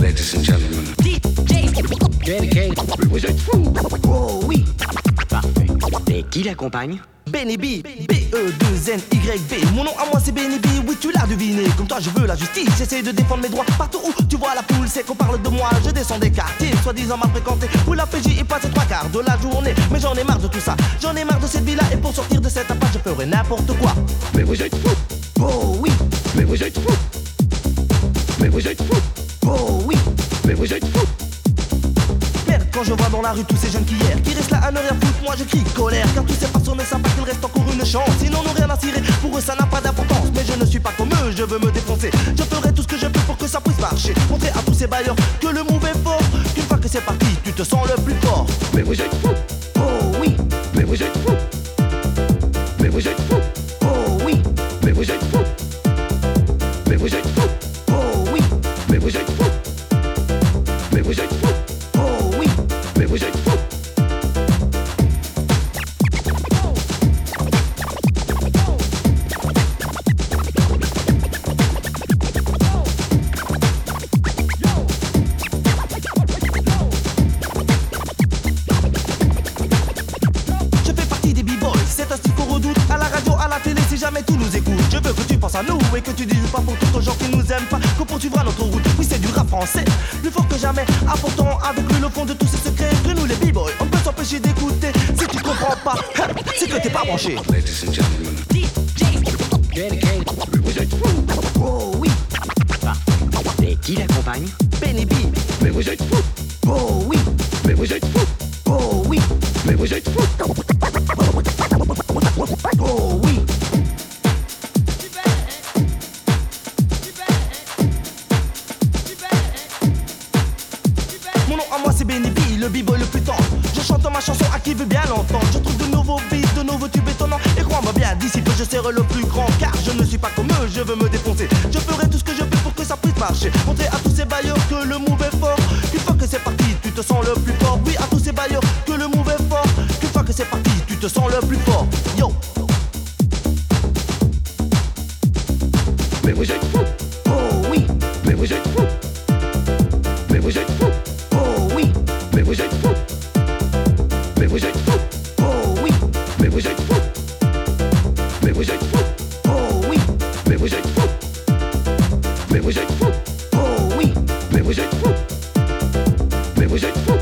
Ladies and gentlemen. Vous êtes fous. Oh oui, Et qui l'accompagne? Benny B, B-E-2-N-Y-B. Mon nom à moi c'est Benny B, oui tu l'as deviné. Comme toi je veux la justice, j'essaie de défendre mes droits. Partout où tu vois la foule, c'est qu'on parle de moi. Je descends des quartiers, soi-disant mal fréquentés. Où la PJ y passe trois quarts de la journée. Mais j'en ai marre de tout ça, j'en ai marre de cette vie-là. Et pour sortir de cette impasse, je ferai n'importe quoi. Mais vous êtes fous Oh oui, Mais vous êtes fous Mais vous êtes fous oh oui. Mais vous êtes fous Merde, quand je vois dans la rue tous ces jeunes qui hier, qui restent là à ne rien foutre, moi je crie colère. Car tous ces Montrer à tous ces bailleurs que le move est fort. Qu'une fois que c'est parti, tu te sens le plus fort. Mais vous êtes fous. Oh oui, Mais vous êtes fous. Mais vous êtes fous. Oh oui, Mais vous êtes fous. Mais vous êtes fous. Oh oui, Mais vous êtes fous. Mais vous êtes fous. Oh oui. Mais vous êtes fous À nous et que tu dises pas pour tous les gens qui nous aiment pas. Que poursuivra notre route, oui c'est du rap français. Plus fort que jamais, apportant avec lui le fond de tous ces secrets. Que nous les b-boys, on peut s'empêcher d'écouter. Si tu comprends pas, c'est que t'es pas branché. Ladies and gentlemen. Mais vous êtes fous Oh oui, Et qui l'accompagne? Benny B. Mais vous êtes fous. Oh oui, Mais vous êtes fous. Oh oui, Mais vous êtes fous c'est Benny B, le b-boy le plus tendre. Je chante ma chanson à qui veut bien l'entendre. Je trouve de nouveaux beats, de nouveaux tubes étonnants. Et crois-moi bien, d'ici peu je serai le plus grand. Car je ne suis pas comme eux, je veux me défoncer. Je ferai tout ce que je peux pour que ça puisse marcher. Montrer à tous ces bailleurs que le move est fort. Une fois que c'est parti, tu te sens le plus fort. Oui à tous ces bailleurs que le move est fort. Une fois que c'est parti, tu te sens le plus fort. Yo. Mais vous êtes fous. Oh oui, Mais vous êtes fous. Mais vous êtes fous vous êtes fous Mais vous êtes fous oh oui, Mais vous êtes fous Mais vous êtes fous oh oui, Mais vous êtes fous Mais vous êtes fous oh oui, Mais vous êtes fous Mais vous êtes fous